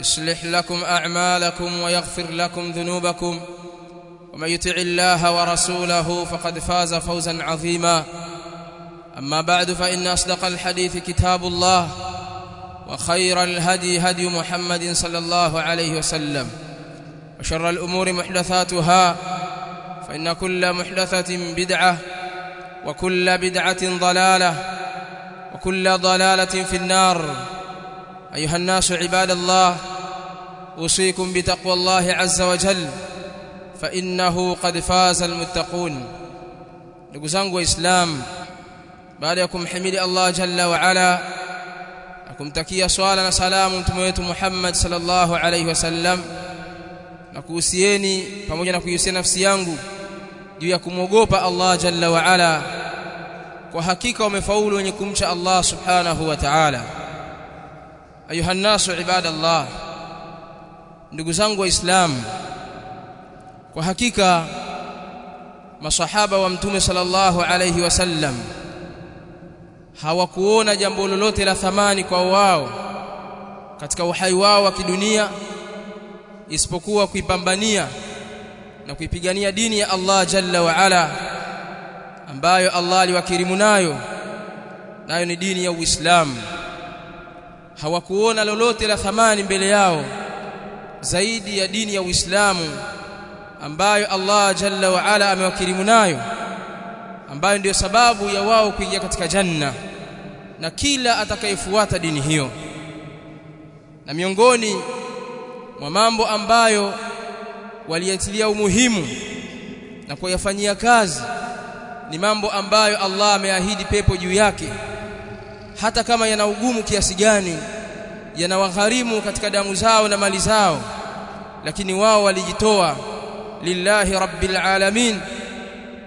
يصلح لكم أعمالكم ويغفر لكم ذنوبكم. ومن يطع الله ورسوله فقد فاز فوزا عظيما. أما بعد فإن أصدق الحديث كتاب الله وخير الهدي هدي محمد صلى الله عليه وسلم. وشر الأمور محدثاتها فإن كل محدثة بدعة وكل بدعة ضلالة وكل ضلالة في النار. أيها الناس عباد الله أوصيكم بتقوى الله عز وجل فإنه قد فاز المتقون. نقزنق وإسلام بعد يكم حمد الله جل وعلا أكم تكي سؤالنا سلام تمويت محمد صلى الله عليه وسلم نكوسيني فموجنا كيوسي نفسي ينقو جو يكم وقوب الله جل وعلا وحقيقة ومفعول ونكمش الله سبحانه وتعالى ayuha nasu ibadallah. Ndugu zangu waislamu kwa hakika masahaba wa mtume sallallahu alayhi wasallam hawakuona jambo lolote la thamani kwa wao katika uhai wao wa kidunia isipokuwa kuipambania na kuipigania dini ya Allah jalla wa ala ambayo Allah aliwakirimu nayo. Nayo ni dini ya Uislamu hawakuona lolote la thamani mbele yao zaidi ya dini ya Uislamu ambayo Allah jalla wa ala amewakirimu nayo ambayo ndiyo sababu ya wao kuingia katika janna na kila atakayefuata dini hiyo. Na miongoni mwa mambo ambayo waliyatilia umuhimu na kuyafanyia kazi ni mambo ambayo Allah ameahidi pepo juu yake hata kama yana ugumu kiasi gani yanawagharimu katika damu zao na mali zao lakini wao walijitoa lillahi rabbil alamin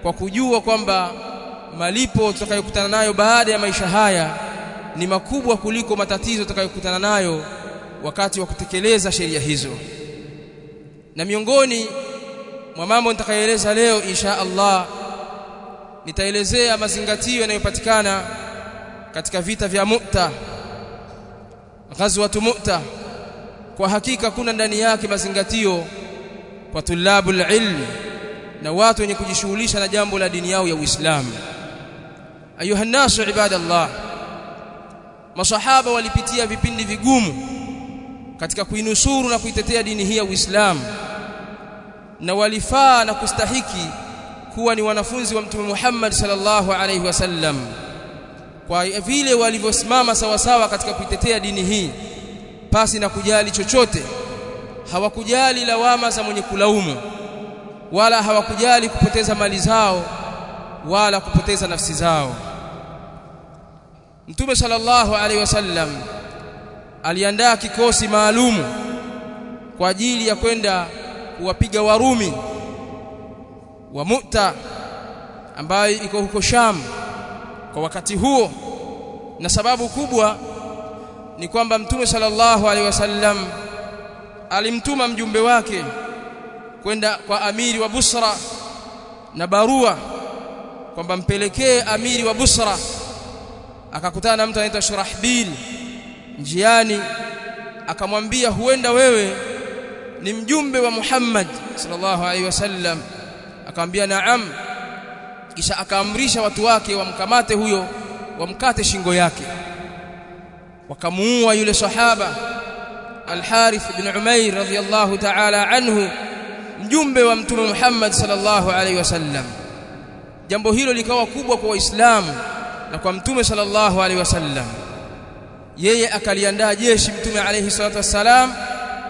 kwa kujua kwamba malipo tutakayokutana nayo baada ya maisha haya ni makubwa kuliko matatizo tutakayokutana nayo wakati wa kutekeleza sheria hizo. Na miongoni mwa mambo nitakayoeleza leo insha Allah nitaelezea mazingatio yanayopatikana katika vita vya Mu'ta ghazwatu Mu'ta kwa hakika kuna ndani yake mazingatio kwa tulabul ilmi na watu wenye kujishughulisha na jambo la dini yao ya Uislamu. Ayuha nasu ibadallah masahaba walipitia vipindi vigumu katika kuinusuru na kuitetea dini hii ya Uislamu na walifaa na kustahiki kuwa ni wanafunzi wa mtume Muhammad sallallahu alaihi wasallam kwa vile walivyosimama sawasawa katika kuitetea dini hii pasi na kujali chochote hawakujali lawama za mwenye kulaumu wala hawakujali kupoteza mali zao wala kupoteza nafsi zao. Mtume sallallahu alaihi wasallam aliandaa kikosi maalumu kwa ajili ya kwenda kuwapiga Warumi wa Mu'ta ambayo iko huko Sham kwa wakati huo. Na sababu kubwa ni kwamba Mtume sallallahu alaihi wasallam alimtuma mjumbe wake kwenda kwa amiri wa Busra na barua kwamba mpelekee amiri wa Busra. Akakutana na mtu anaitwa Shurahbil njiani akamwambia huenda wewe ni mjumbe wa Muhammad sallallahu alaihi wasallam. Akamwambia naam kisha akaamrisha watu wake wamkamate huyo wamkate shingo yake. Wakamuua yule sahaba Al-Harith ibn Umair radhiyallahu ta'ala anhu mjumbe wa mtume Muhammad sallallahu alaihi wasallam jambo hilo likawa kubwa kwa waislamu na kwa mtume sallallahu alaihi wasallam yeye akaliandaa jeshi mtume alayhi salatu wassalam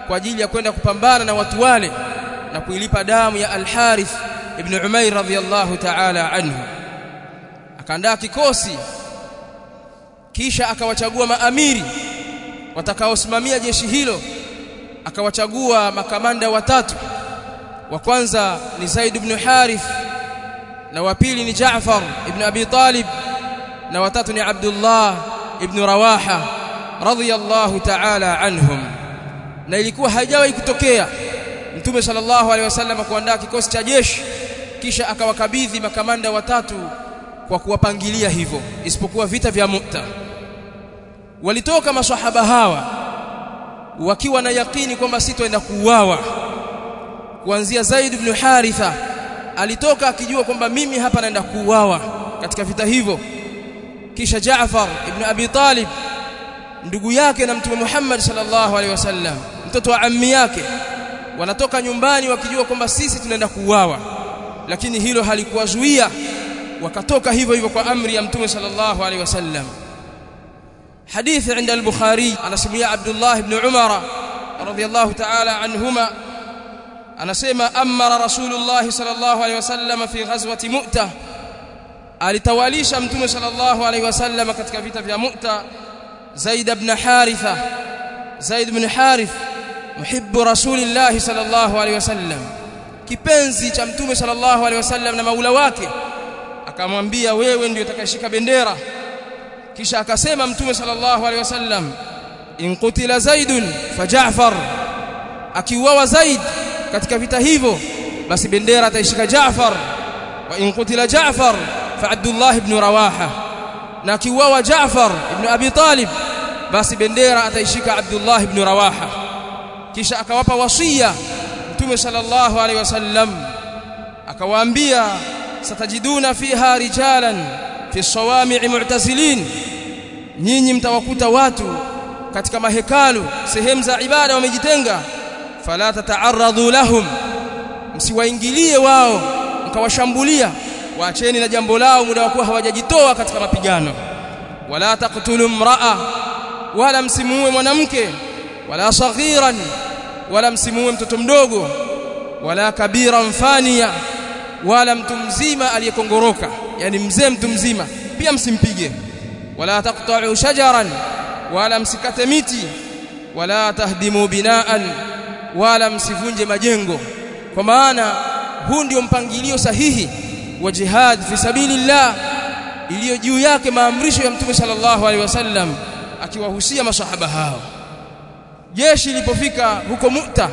kwa ajili ya kwenda kupambana na watu wale na kuilipa damu ya Al-Harith ibn Umair radhiyallahu ta'ala anhu. Akaandaa kikosi kisha akawachagua maamiri watakaosimamia jeshi hilo akawachagua makamanda watatu. Wa kwanza ni Zaid ibn Harith na wa pili ni Jaafar ibn Abi Talib na watatu ni Abdullah ibn Rawaha radhiyallahu ta'ala anhum. Na ilikuwa haijawahi kutokea Mtume sallallahu alaihi wasallam kuandaa kikosi cha jeshi kisha akawakabidhi makamanda watatu kwa kuwapangilia hivyo isipokuwa vita vya Mu'ta. Walitoka maswahaba hawa wakiwa na yakini kwamba sitoenda kuuawa. Kuanzia Zaid ibn Haritha alitoka akijua kwamba mimi hapa naenda kuuawa katika vita hivyo. Kisha Jaafar ibn Abi Talib ndugu yake na mtume Muhammad sallallahu alaihi wasallam mtoto wa ammi yake wanatoka nyumbani wakijua kwamba sisi tunaenda kuuawa lakini hilo halikuwazuia wakatoka hivyo hivyo kwa amri ya mtume sallallahu alaihi wasallam حديث عند البخاري أنا سمي عبد الله بن عمر رضي الله رسول الله صلى الله عليه وسلم في غزوة مؤتة alitawalisha mtume sallallahu alaihi wasallam katika vita vya Mu'ta Zaid ibn Haritha Zaid ibn Harith muhibbu rasulillah sallallahu alaihi wasallam kipenzi cha mtume sallallahu alaihi wasallam na maula wake akamwambia wewe ndio utakayeshika bendera. Kisha akasema mtume sallallahu alaihi wasallam in qutila zaidun fa Jaafar akiuawa Zaid katika vita hivyo basi bendera ataishika Jaafar wa in qutila Jaafar fa Abdullah ibn Rawaha. Na akiuawa Jaafar ibn Abi Talib basi bendera ataishika Abdullah ibn Rawaha. Kisha akawapa wasia mtume sallallahu alaihi wasallam akawaambia satajiduna fiha rijalan fi sawami'i mu'tazilin. Nyinyi mtawakuta watu katika mahekalu sehemu za ibada wamejitenga. Fala tata'arradu lahum msiwaingilie wao mkawashambulia. Waacheni na jambo lao muda wa kuwa hawajajitoa katika mapigano. Wala taqtulu mraa wala msimuue mwanamke wala saghiran wala msimuue mtoto mdogo wala kabiran fania wala mtu mzima aliyekongoroka yani mzee mtu mzima pia msimpige. Wala taqta'u shajaran wala msikate miti wala tahdimu binaan wala msivunje majengo. Kwa maana huu ndio mpangilio sahihi wa jihad fi sabilillah iliyo juu yake maamrisho ya mtume sallallahu alaihi wasallam akiwahusia masahaba hao jeshi lilipofika huko Mu'ta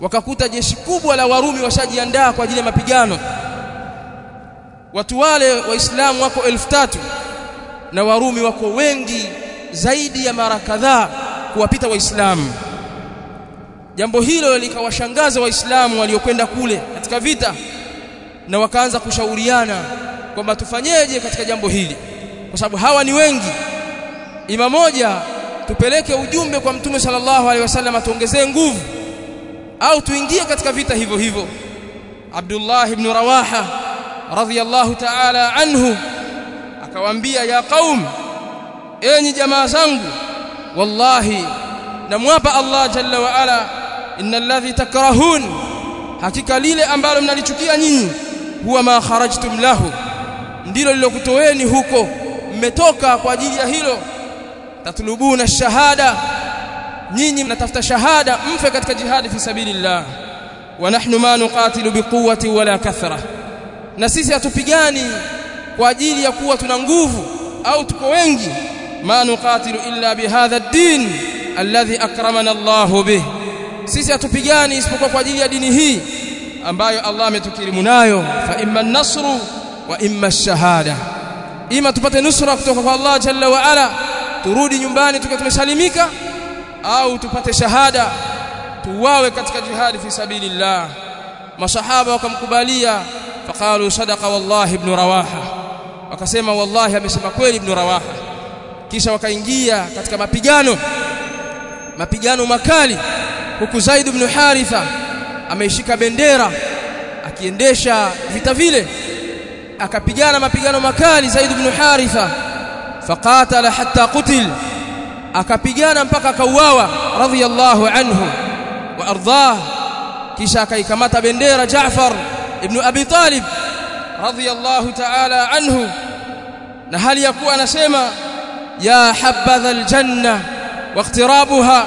wakakuta jeshi kubwa la Warumi washajiandaa kwa ajili ya mapigano. Watu wale waislamu wako elfu tatu na Warumi wako wengi zaidi ya mara kadhaa kuwapita waislamu. Jambo hilo likawashangaza waislamu waliokwenda kule katika vita na wakaanza kushauriana kwamba tufanyeje katika jambo hili kwa sababu hawa ni wengi. Ima moja tupeleke ujumbe kwa mtume sallallahu alaihi wasallam atuongezee nguvu au tuingie katika vita hivyo hivyo. Abdullah ibn Rawaha radhiyallahu ta'ala anhu akawaambia ya qaum enyi jamaa zangu wallahi namwapa Allah jalla wa ala innal ladhi takrahun hakika lile ambalo mnalichukia nyinyi huwa ma kharajtum lahu ndilo lilokutoweni huko mmetoka kwa ajili ya hilo tatlubuna shahada. Nyinyi mnatafuta shahada mfe katika jihadi fi sabilillah. Wa nahnu ma nuqatilu biquwwati wala kathra. Na sisi hatupigani kwa ajili ya kuwa tuna nguvu au tuko wengi. Ma nuqatilu illa bihadha ad-din alladhi akramana Allahu bih sisi hatupigani isipokuwa kwa ajili ya dini hii ambayo Allah ametukirimu nayo. Fa imma an-nasru wa imma ash-shahada. Ima tupate nusra kutoka kwa Allah jalla wa ala turudi nyumbani tukiwa tumesalimika au tupate shahada tuwawe katika jihadi fi sabilillah. Masahaba wakamkubalia faqalu sadaqa wallahi ibn rawaha. Wakasema wallahi amesema kweli ibn rawaha. Kisha wakaingia katika mapigano mapigano makali huku Zaid ibn Haritha ameishika bendera akiendesha vita vile. Akapigana mapigano makali Zaid ibn Haritha faqatala hatta qutil akapigana mpaka akauawa radhiyallahu anhu wa ardhah kisha akaikamata bendera Jaafar ibn Abi Talib radhiyallahu ta'ala anhu na hali ya kuwa anasema ya habadha aljanna واقترابها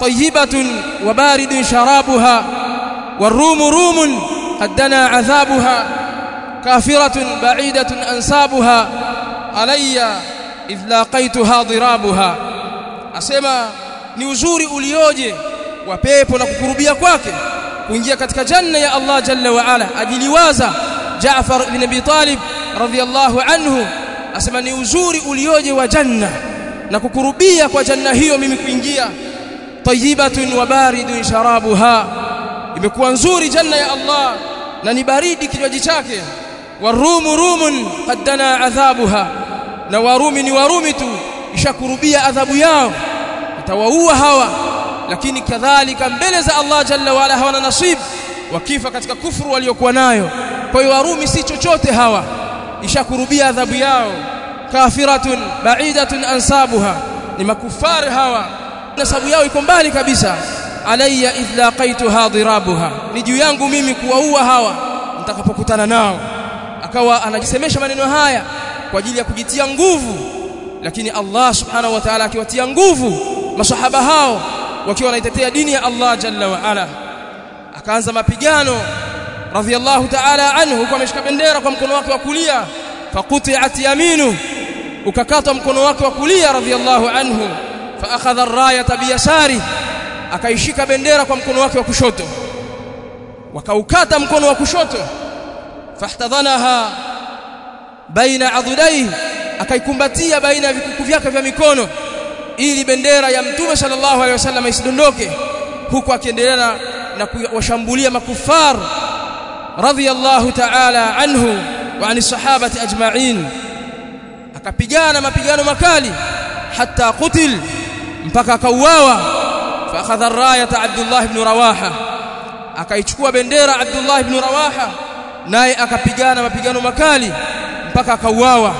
طيبة وبارد شرابها والروم روم قد دنا عذابها كافرة بعيدة أنسابها علي إذ لاقيتها ضرابها أسمى ni uzuri ulioje wa pepo na kukurubia kwake kuingia katika janna ya Allah jalla wa ala ajiliwaza Jaafar ibn Abi Talib radhiyallahu anhu asema ni uzuri ulioje wa janna na kukurubia kwa janna hiyo mimi kuingia tayyibatun wa baridun sharabuha imekuwa nzuri janna ya Allah na ni baridi kinywaji chake warumu rumun qaddana adhabuha na warumi ni warumi tu ishakurubia adhabu yao itawaua hawa. Lakini kadhalika mbele za Allah jalla waala hawana nasib wakifa katika kufuru waliokuwa nayo. Kwa hiyo warumi si chochote hawa ishakurubia adhabu yao. Kafiratun ba'idatun ansabuha ni makufari hawa. Nasabu yao iko mbali kabisa. Alayya idh hadirabuha dirabuha ni juu yangu mimi kuwaua hawa nitakapokutana nao. Akawa anajisemesha maneno haya kwa ajili ya kujitia nguvu. Lakini Allah subhanahu wa ta'ala akiwatia nguvu masahaba hao wakiwa wanaitetea dini ya Allah jalla wa ala. Akaanza mapigano radhiyallahu ta'ala anhu huko ameshika bendera kwa mkono wake wa kulia. Faquti'at yaminu ukakatwa mkono wake wa kulia radhiyallahu anhu. Fa akhadha ar-rayata biyasari akaishika bendera kwa mkono wake wa kushoto. Wakaukata mkono wa kushoto. Fahtadhanaha baina adudai akaikumbatia baina ya vikuku vyake vya mikono ili bendera ya mtume sallallahu alaihi wasallam isidondoke huku akiendelea na kuwashambulia makufar radhiyallahu ta'ala anhu wa ani sahabati ajma'in. Akapigana mapigano makali hatta kutil mpaka akauawa. Fa akhadha ar-rayata Abdullah ibn Rawaha. Akaichukua bendera Abdullah ibn Rawaha naye akapigana mapigano makali mpaka akauawa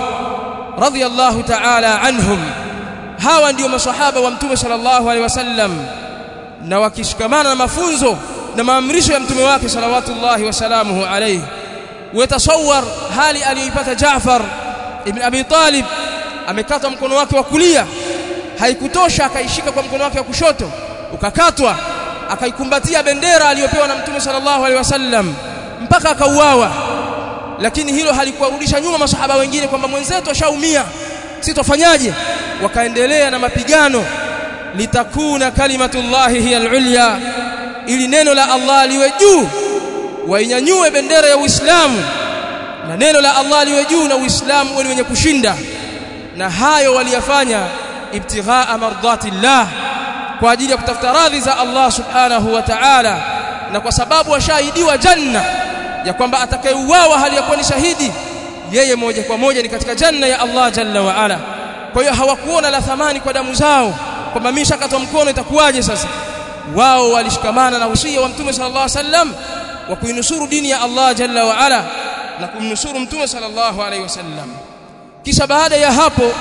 radhiyallahu ta'ala anhum. Hawa ndio maswahaba wa mtume sallallahu alaihi wasallam na wakishikamana na mafunzo na maamrisho ya mtume wake salawatullahi wasalamuhu alayhi. Wetasawar hali aliyoipata Jaafar ibn Abi Talib amekatwa mkono wake wa kulia. Haikutosha akaishika kwa mkono wake wa kushoto ukakatwa akaikumbatia bendera aliyopewa na mtume sallallahu alaihi wasallam mpaka akauawa lakini hilo halikuwarudisha nyuma masahaba wengine kwamba mwenzetu ashaumia si sitofanyaje? Wakaendelea na mapigano. Litakuna kalimatullahi hiya al-ulya ili neno la Allah liwe juu wainyanyue bendera ya Uislamu na neno la Allah liwe juu na Uislamu uwe wenye kushinda. Na hayo waliyafanya ibtighaa mardatillah kwa ajili ya kutafuta radhi za Allah subhanahu wa ta'ala na kwa sababu washahidiwa janna ya kwamba atakayeuawa hali ya kuwa ni shahidi yeye moja kwa moja ni katika janna ya Allah jalla wa ala. Kwa hiyo hawakuona la thamani kwa damu zao kwamba mimi shakatwa mkono itakuwaje sasa? Wao walishikamana na usia wa mtume sallallahu alaihi wasallam wa kuinusuru dini ya Allah jalla wa ala na kumnusuru mtume sallallahu alaihi wasallam. Kisha baada ya hapo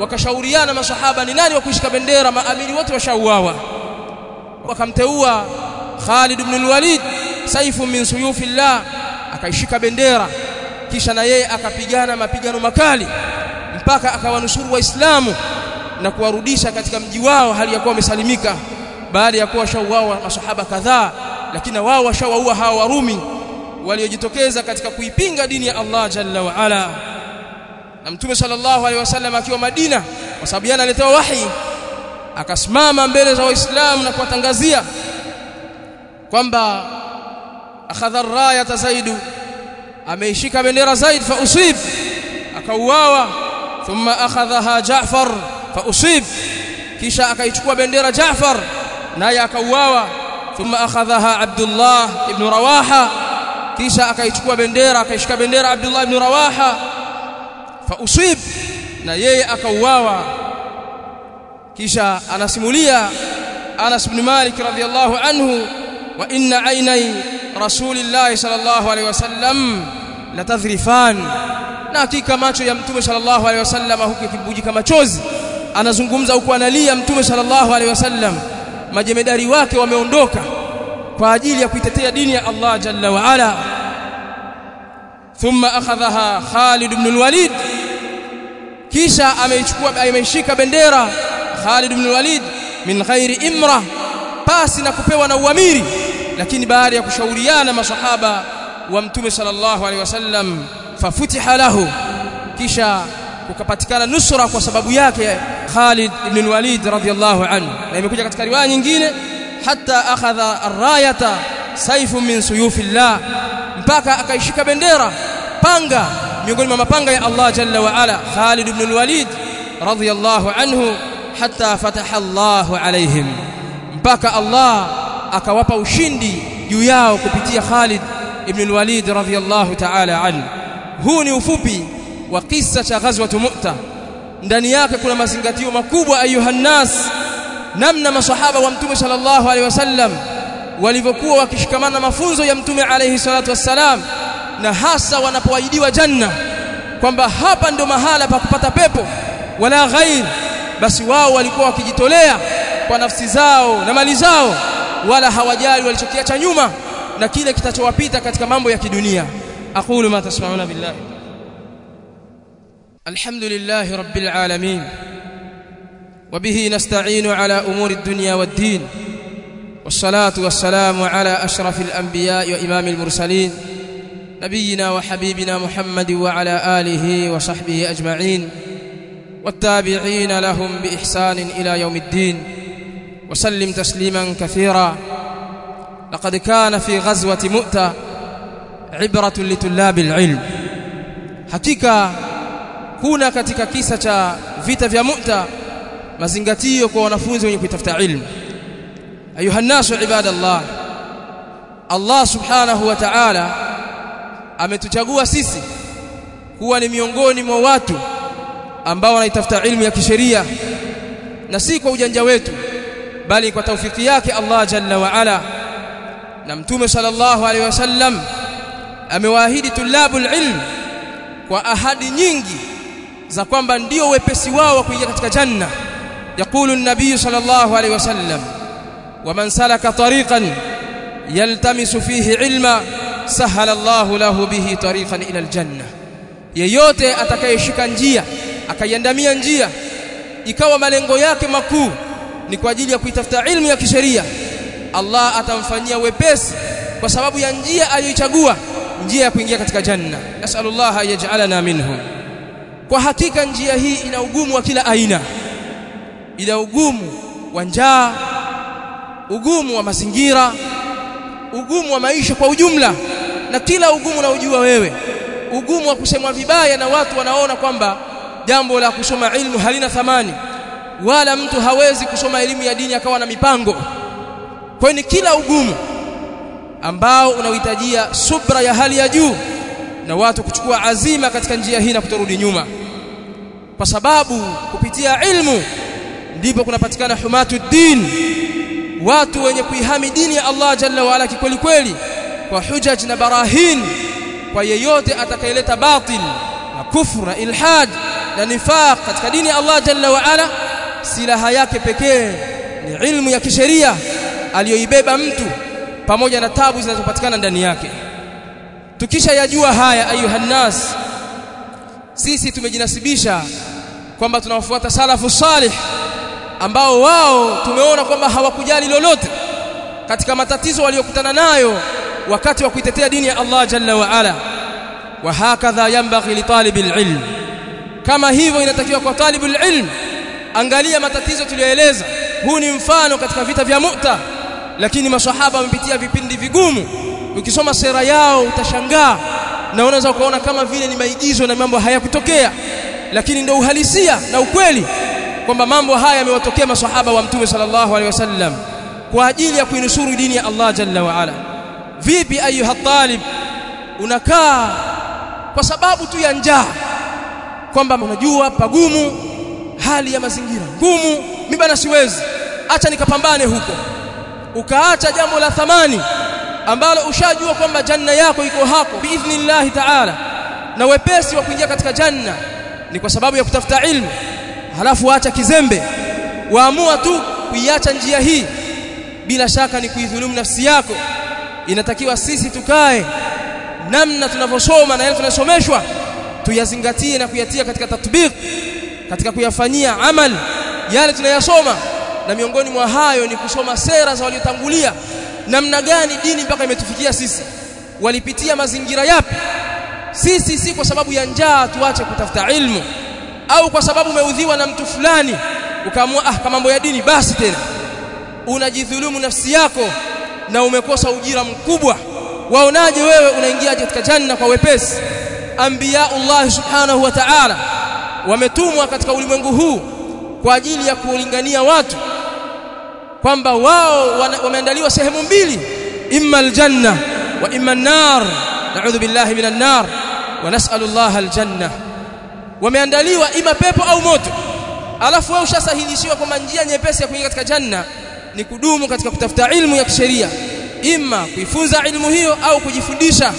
wakashauriana masahaba ni nani wa kuishika bendera maamiri wote washauawa. Wakamteua Khalid ibn al-Walid saifu min suyufillah akaishika bendera kisha na yeye akapigana mapigano makali mpaka akawanusuru waislamu na kuwarudisha katika mji wao hali ya kuwa wamesalimika. Baada ya kuwa shauawa masahaba kadhaa lakini wao washawaua hawa warumi waliojitokeza katika kuipinga dini ya Allah jalla wa ala. Na mtume sallallahu alaihi wasallam akiwa Madina kwa sababu yana analetewa wahi akasimama mbele za waislamu na kuwatangazia kwamba akhadha rayata zaidu. Ameishika bendera zaid fa usib. Akauawa. Thumma akhadhaha Jaafar fa usib. Kisha akaichukua bendera Jaafar naye akauawa. Thumma akhadhaha Abdullah ibn Rawaha. Kisha akaichukua bendera akaishika bendera Abdullah ibn Rawaha fa usib. Na yeye akauawa. Kisha anasimulia Anas ibn Malik radhiyallahu anhu wa inna aynai rasulillahi الله عليه وسلم لتذرفان na hakika macho ya mtume sallallahu alaihi wasallam huku kibujika machozi. Anazungumza huko analia mtume sallallahu alaihi wasallam. Majemedari wake wameondoka kwa ajili ya kuitetea dini ya Allah jalla wa ala. Thumma akhadhaha Khalid ibn al-Walid. Kisha ameichukua ameishika bendera Khalid ibn al-Walid min ghairi imra pasi na kupewa na uamiri lakini baada ya kushauriana masahaba wa mtume sallallahu alaihi wasallam fafutiha lahu. Kisha kukapatikana nusra kwa sababu yake Khalid ibn al-Walid radhiyallahu anhu. Na imekuja katika riwaya nyingine hatta akhadha arrayata saifu min suyufillah. Mpaka akaishika bendera panga miongoni mwa mapanga ya Allah jalla wa ala Khalid ibn al-Walid radhiyallahu anhu hatta fataha Allah alaihim mpaka Allah akawapa ushindi juu yao kupitia Khalid ibn al-Walid radhiyallahu ta'ala an huu ni ufupi wa kisa cha ghazwatu Mu'ta. Ndani yake kuna mazingatio makubwa ayuhannas namna masahaba wa mtume sallallahu alaihi wasallam walivyokuwa wakishikamana mafunzo ya mtume alaihi salatu wassalam na hasa wanapoahidiwa janna kwamba hapa ndio mahala pa kupata pepo wala ghairi basi wao walikuwa wakijitolea kwa nafsi zao na mali zao wala hawajali walichokiacha nyuma na kile kitachowapita katika mambo ya kidunia. Aqulu ma tasma'una billahi. Alhamdulillahi rabbil alamin. وبه نستعين على أمور الدنيا والدين والصلاة والسلام على أشرف الأنبياء وإمام المرسلين نبينا وحبيبنا محمد وعلى آله وصحبه أجمعين والتابعين لهم بإحسان إلى يوم الدين وسلم تسليما كثيرا لقد كان في غزوة مؤتة عبرة لطلاب العلم حقيقة كنا katika kisa cha vita vya Mu'ta mazingatio kwa wanafunzi wenye kutafuta ilmu ayuha nasu ibadallah Allah subhanahu wa ta'ala ametuchagua sisi kuwa ni miongoni mwa watu ambao wanaitafuta ilmu ya kisheria na si kwa ujanja wetu bali kwa taufiki yake Allah jalla wa ala. Na mtume sallallahu alaihi wasallam amewaahidi tulabul ilm kwa ahadi nyingi za kwamba ndio wepesi wao wa kuingia katika janna. Yaqulu an-nabiy sallallahu alaihi wasallam waman salaka tariqan yaltamisu fihi ilma sahala Allah lahu bihi tariqan ila al-janna yeyote atakayeshika njia akaiandamia njia ikawa malengo yake makuu ni kwa ajili ya kuitafuta ilmu ya kisheria. Allah atamfanyia wepesi kwa sababu ya njia aliyoichagua njia ya kuingia katika janna. Nasallallahu yaj'alana minhum. Kwa hakika njia hii ina ugumu wa kila aina. Ina ugumu wa njaa ugumu wa mazingira ugumu wa maisha kwa ujumla na kila ugumu unaojua wewe. Ugumu wa kusemwa vibaya na watu wanaona kwamba jambo la kusoma ilmu halina thamani wala mtu hawezi kusoma elimu ya dini akawa na mipango. Kwa hiyo ni kila ugumu ambao unahitajia subra ya hali ya juu na watu kuchukua azima katika njia hii na kutorudi nyuma. Kwa sababu kupitia ilmu ndipo kunapatikana humatu din watu wenye kuihami dini ya Allah jalla wa ala kikweli kweli kwa hujaj na barahin kwa yeyote atakayeleta batil na kufru na ilhad na nifaq katika dini ya Allah jalla wa ala silaha yake pekee ni ilmu ya kisheria aliyoibeba mtu pamoja na tabu zinazopatikana ndani yake. Tukisha yajua haya ayuhannas sisi tumejinasibisha kwamba tunawafuata salafu salih ambao wao tumeona kwamba hawakujali lolote katika matatizo waliokutana nayo wakati wa kuitetea dini ya Allah jalla wa ala. Wa hakadha yanbaghi li talibil ilm kama hivyo inatakiwa kwa talibul ilm angalia matatizo tuliyoeleza. Huu ni mfano katika vita vya Mu'ta. Lakini maswahaba wamepitia vipindi vigumu. Ukisoma sera yao utashangaa. Na unaweza kuona kama vile ni maigizo na mambo hayakutokea. Lakini ndio uhalisia na ukweli kwamba mambo haya yamewatokea maswahaba wa mtume sallallahu alaihi wasallam kwa ajili ya kuinusuru dini ya Allah jalla wa ala. Vipi ayuha talib? Unakaa kwa sababu tu ya njaa. Kwamba unajua pagumu hali ya mazingira. Ngumu mimi bana siwezi. Acha nikapambane huko. Ukaacha jambo la thamani ambalo ushajua kwamba janna yako iko hapo biidhnillah ta'ala. Na wepesi wa kuingia katika janna ni kwa sababu ya kutafuta ilmu. Halafu acha kizembe. Waamua tu kuiacha njia hii. Bila shaka ni kuidhulumu nafsi yako. Inatakiwa sisi tukae. Namna tunavyosoma na yale tunasomeshwa tuyazingatie na kuyatia katika tatbiq katika kuyafanyia amal yale tunayasoma. Na miongoni mwa hayo ni kusoma sera za waliotangulia namna gani dini mpaka imetufikia sisi. Walipitia mazingira yapi? Sisi si kwa sababu ya njaa tuache kutafuta ilmu au kwa sababu umeudhiwa na mtu fulani ukaamua ah kama mambo ya dini basi tena. Unajidhulumu nafsi yako na umekosa ujira mkubwa. Waonaje wewe unaingia katika janna kwa wepesi? Anbiyaullah subhanahu wa ta'ala wametumwa katika ulimwengu huu kwa ajili ya kulingania watu kwamba wao wameandaliwa sehemu mbili imma aljanna wa imma an-nar. Na'udhu billahi minan nar wa nas'alu Allah aljanna. Wameandaliwa ima pepo au moto. Alafu wewe ushasahilishiwa kwamba njia nyepesi ya kuingia katika janna ni kudumu katika kutafuta ilmu ya kisheria ima kuifunza ilmu hiyo au kujifundisha.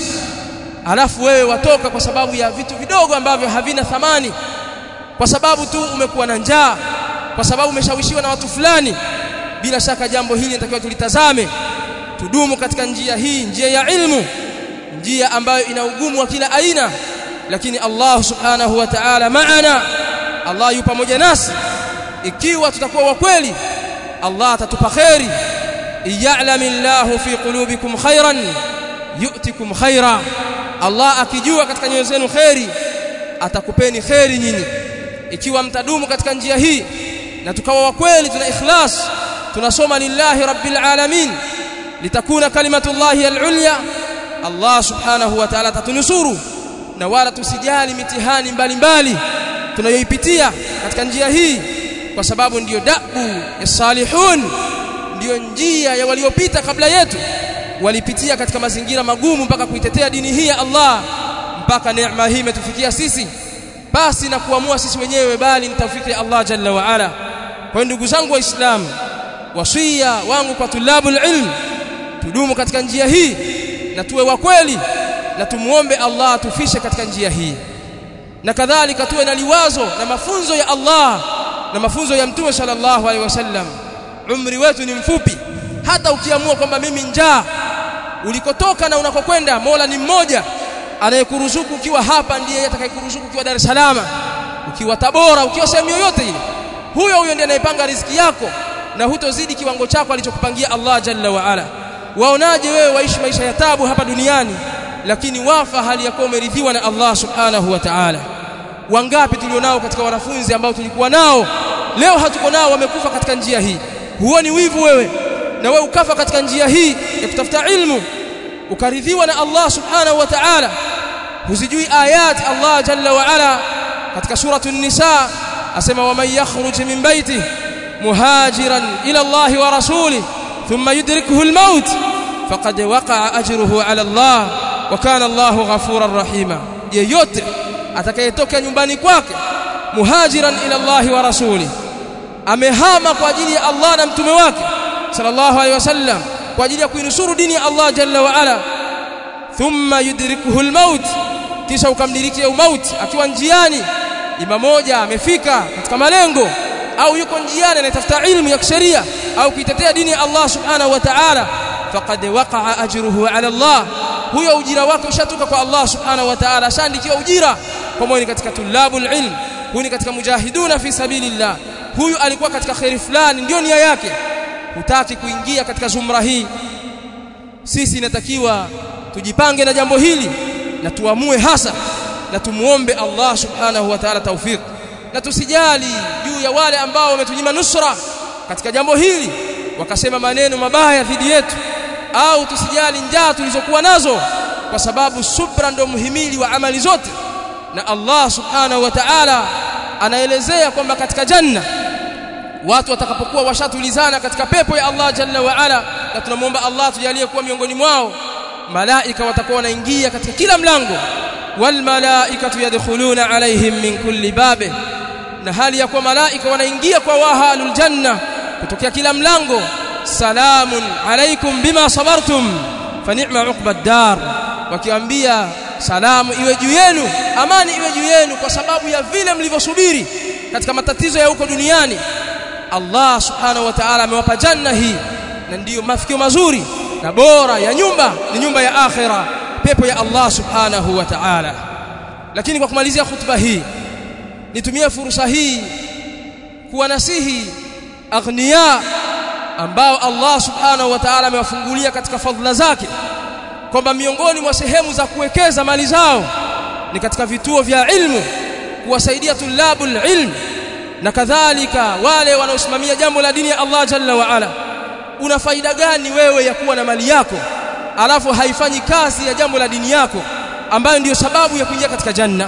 Alafu wewe watoka kwa sababu ya vitu vidogo ambavyo havina thamani kwa sababu tu umekuwa na njaa kwa sababu umeshawishiwa na watu fulani bila shaka jambo hili natakiwa tulitazame. Tudumu katika njia hii njia ya ilmu njia ambayo ina ugumu wa kila aina. Lakini Allah subhanahu wa ta'ala maana Allah yu pamoja nasi. Ikiwa tutakuwa wa kweli Allah atatupa khairi ya'lamillahu fi qulubikum khairan yu'tikum khaira Allah akijua katika nyoyo zenu khairi atakupeni khairi nyinyi ikiwa mtadumu katika njia hii na tukawa wa kweli tuna ikhlas tunasoma lillahi rabbil alamin litakuna kalimatullahi al-ulya Allah subhanahu wa ta'ala tatunusuru na wala tusijali mitihani mbalimbali tunayoipitia katika njia hii kwa sababu ndiyo dabu ya salihun ndiyo njia ya waliopita kabla yetu walipitia katika mazingira magumu mpaka kuitetea dini hii ya Allah mpaka neema hii imetufikia sisi basi na kuamua sisi wenyewe bali ni tawfiki ya Allah jalla wa ala. Kwa ndugu zangu waislamu wasia wangu kwa tulabul ilm tudumu katika njia hii na tuwe wa kweli na tumuombe Allah atufishe katika njia hii. Na kadhalika tuwe na liwazo na mafunzo ya Allah na mafunzo ya Mtume sallallahu alaihi wasallam. Umri wetu ni mfupi. Hata ukiamua kwamba mimi njaa ulikotoka na unakokwenda Mola ni mmoja anayekuruzuku ukiwa hapa ndiye atakayekuruzuku ukiwa Dar es Salaam ukiwa Tabora ukiwa sehemu yoyote ile. Huyo huyo ndiye anayepanga riziki yako na hutozidi kiwango chako alichokupangia Allah jalla wa ala. Waonaje wewe waishi maisha ya tabu hapa duniani lakini wafa hali yako umeridhiwa na Allah subhanahu wa ta'ala. Wangapi tulionao katika wanafunzi ambao tulikuwa nao? Leo hatuko nao wamekufa katika njia hii. Huoni wivu wewe na wewe ukafa katika njia hii ya kutafuta ilmu ukaridhiwa na Allah subhanahu wa ta'ala huzijui ayat Allah jalla wa ala katika suratu an-nisa asema waman yakhruj min baiti muhajiran ila Allah wa rasuli thumma yudrikuhu al-maut faqad waqa'a ajruhu ala Allah wa kana Allahu ghafuran rahima. Yeyote atakayetoka nyumbani kwake muhajiran ila Allah wa rasuli amehama kwa ajili ya Allah na mtume wake sallallahu alaihi wasallam kwa ajili ya kuinusuru dini ya Allah jalla wa ala. Thumma yudrikuhu almaut kisha ukamdirikia umauti akiwa njiani. Ima moja amefika katika malengo au yuko njiani anatafuta ilmu ya kisheria au kuitetea dini ya Allah subhanahu wa ta'ala. Faqad waqa'a ajruhu ala Allah. Huyo ujira wake ushatoka kwa Allah subhanahu wa ta'ala. Ashaandikiwa ujira. Kwa ni katika tulabul ilm. Huyu ni katika mujahiduna fi sabilillah. Huyu alikuwa katika khairi fulani ndio nia yake hutaki kuingia katika zumra hii. Sisi inatakiwa tujipange na jambo hili na tuamue hasa na tumuombe Allah subhanahu wa ta'ala tawfik na tusijali juu ya wale ambao wametunyima nusra katika jambo hili wakasema maneno mabaya dhidi yetu au tusijali njaa tulizokuwa nazo kwa sababu subra ndio muhimili wa amali zote. Na Allah subhanahu wa ta'ala anaelezea kwamba katika janna watu watakapokuwa washatulizana katika pepo ya Allah jalla wa ala na tunamwomba Allah tujalie kuwa miongoni mwao malaika watakuwa wanaingia katika kila mlango. Wal malaikatu yadkhuluna alaihim min kulli babe na hali ya kuwa malaika wanaingia kwa wahalul janna kutokea kila mlango. Salamun alaikum bima sabartum fa ni'ma uqba dar wakiambia salamu iwe juu yenu amani iwe juu yenu kwa sababu ya vile mlivyosubiri katika matatizo ya huko duniani Allah subhanahu wa ta'ala amewapa janna hii. Na ndiyo mafikio mazuri na bora ya nyumba ni nyumba ya akhira pepo ya Allah subhanahu wa ta'ala. Lakini kwa kumalizia khutba hii nitumie fursa hii kuwanasihi aghnia ambao Allah subhanahu wa ta'ala amewafungulia katika fadhila zake kwamba miongoni mwa sehemu za kuwekeza mali zao ni katika vituo vya ilmu kuwasaidia tulabul ilm na kadhalika wale wanaosimamia jambo la dini ya Allah jalla wa ala una faida gani wewe ya kuwa na mali yako alafu haifanyi kazi ya jambo la dini yako ambayo ndiyo sababu ya kuingia katika janna?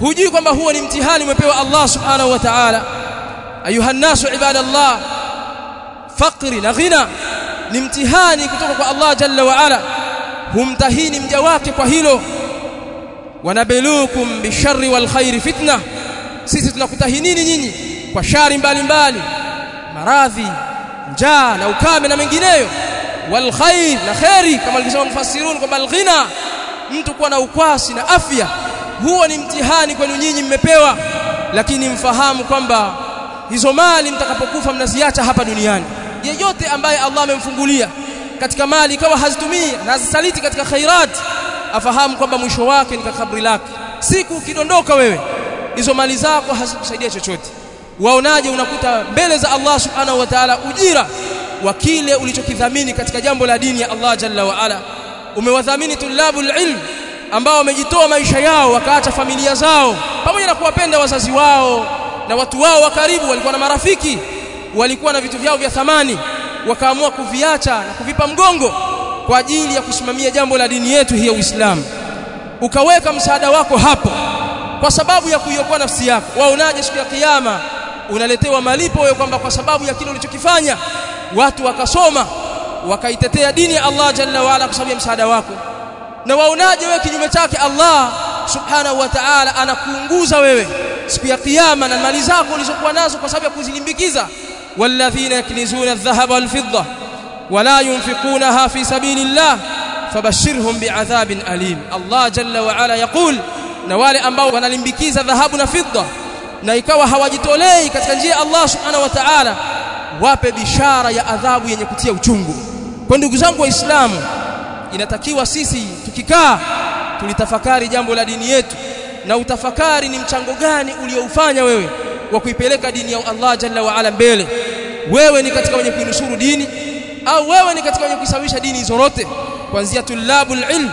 Hujui kwamba huo ni mtihani umepewa Allah subhanahu wa ta'ala. Ayuha nasu ibadallah faqri na ghina ni mtihani kutoka kwa Allah jalla wa ala. Humtahini mja wake kwa hilo. Wanabelukum bisharri wal fitna sisi tunakutahinini nyinyi? Kwa shari mbalimbali maradhi njaa na ukame na mengineyo. Wal khair na khairi kama alivyosema mufassirun kwamba alghina mtu kuwa na ukwasi na afya huo ni mtihani kwenu nyinyi mmepewa. Lakini mfahamu kwamba hizo mali mtakapokufa mnaziacha hapa duniani. Yeyote ambaye Allah amemfungulia katika mali ikawa hazitumii na hazisaliti katika khairat afahamu kwamba mwisho wake ni kabri lake. Siku ukidondoka wewe hizo mali zako hazikusaidia chochote. Waonaje unakuta mbele za Allah subhanahu wa ta'ala ujira wa kile ulichokidhamini katika jambo la dini ya Allah jalla wa ala. Umewadhamini tulabul ilm ambao wamejitoa maisha yao wakaacha familia zao pamoja na kuwapenda wazazi wao na watu wao wa karibu walikuwa na marafiki walikuwa na vitu vyao vya thamani wakaamua kuviacha na kuvipa mgongo kwa ajili ya kusimamia jambo la dini yetu hii ya Uislamu. Ukaweka msaada wako hapo kwa sababu ya kuiokoa nafsi yako waonaje siku ya kiyama unaletewa malipo wewe kwamba kwa sababu ya kile ulichokifanya watu wakasoma wakaitetea dini ya Allah jalla waala kwa sababu ya msaada wako na waonaje wewe kinyume chake Allah subhanahu wa ta'ala anakuunguza wewe siku ya kiyama na mali zako ulizokuwa nazo kwa sababu ya kuzilimbikiza walladhina yaknizuna adh-dhahaba wal-fidda wala yunfiqunaha fi sabilillah fabashirhum bi'adhabin alim Allah jalla wa ala yaqul na wale ambao wanalimbikiza dhahabu na fidda na ikawa hawajitolei katika njia ya Allah subhanahu wa ta'ala wape bishara ya adhabu yenye kutia uchungu. Kwa ndugu zangu waislamu inatakiwa sisi tukikaa tulitafakari jambo la dini yetu na utafakari ni mchango gani ulioufanya wewe wa kuipeleka dini ya Allah jalla wa ala mbele. Wewe ni katika wenye kuinusuru dini au wewe ni katika wenye kuisawisha dini zorote kuanzia tulabul ilm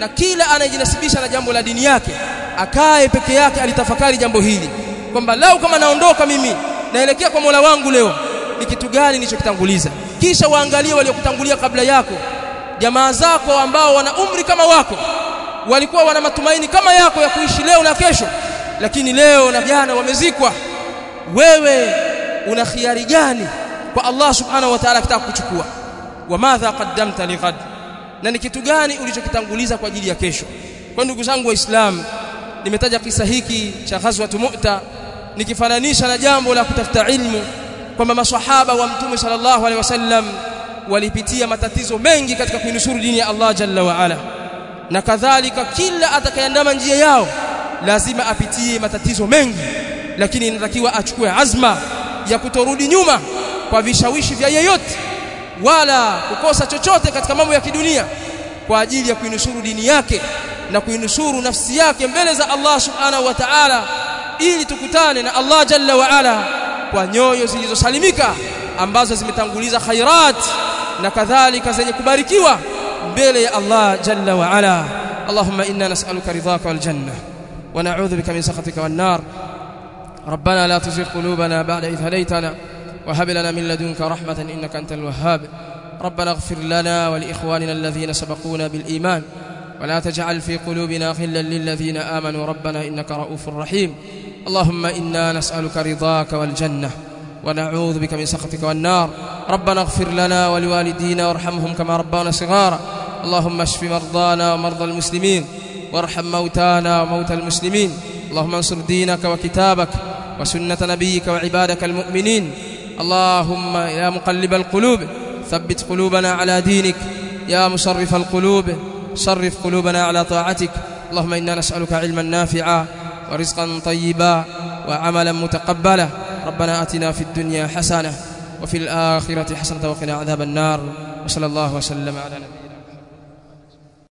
na kila anayejinasibisha na jambo la dini yake akae peke yake alitafakari jambo hili kwamba lau kama naondoka mimi naelekea kwa Mola wangu leo ni kitu gani nilichokitanguliza? Kisha waangalie waliokutangulia kabla yako jamaa zako ambao wana umri kama wako walikuwa wana matumaini kama yako ya kuishi leo na kesho lakini leo na jana wamezikwa. Wewe una khiari gani kwa Allah subhanahu wa ta'ala akitaka kuchukua wa madha qaddamta lighad na ni kitu gani ulichokitanguliza kwa ajili ya kesho? Kwa ndugu zangu waislamu nimetaja kisa hiki cha ghazwat mu'ta nikifananisha na jambo la kutafuta ilmu kwamba maswahaba wa mtume sallallahu alaihi wasallam walipitia matatizo mengi katika kuinusuru dini ya Allah jalla wa ala. Na kadhalika kila atakayeandama njia yao lazima apitie matatizo mengi. Lakini inatakiwa achukue azma ya kutorudi nyuma kwa vishawishi vya yeyote wala kukosa chochote katika mambo ya kidunia kwa ajili ya kuinusuru dini yake na kuinusuru nafsi yake mbele za Allah subhanahu wa ta'ala ili tukutane na Allah jalla wa ala kwa nyoyo zilizosalimika ambazo zimetanguliza khairat na kadhalika zenye kubarikiwa mbele ya Allah jalla wa ala Allahumma inna nas'aluka ridhaka wal janna wa na'udhu bika min sakhatika wan nar ربنا لا تزغ قلوبنا بعد إذ هديتنا وهب لنا من لدنك رحمة إنك أنت الوهاب. ربنا اغفر لنا ولإخواننا الذين سبقونا بالإيمان. ولا تجعل في قلوبنا غلا للذين آمنوا. ربنا إنك رؤوف رحيم. اللهم إنا نسألك رضاك والجنة ونعوذ بك من سخطك والنار. ربنا اغفر لنا ولوالدينا وارحمهم كما ربانا صغارا. اللهم اشف مرضانا ومرضى المسلمين. وارحم موتانا وموتى المسلمين. اللهم انصر دينك وكتابك وسنة نبيك وعبادك المؤمنين. اللهم يا مقلب القلوب ثبت قلوبنا على دينك. يا مصرف القلوب صرف قلوبنا على طاعتك. اللهم إنا نسألك علما نافعا ورزقا طيبا وعملا متقبلا. ربنا آتنا في الدنيا حسنة وفي الآخرة حسنة وقنا عذاب النار. وصلى الله وسلم على نبينا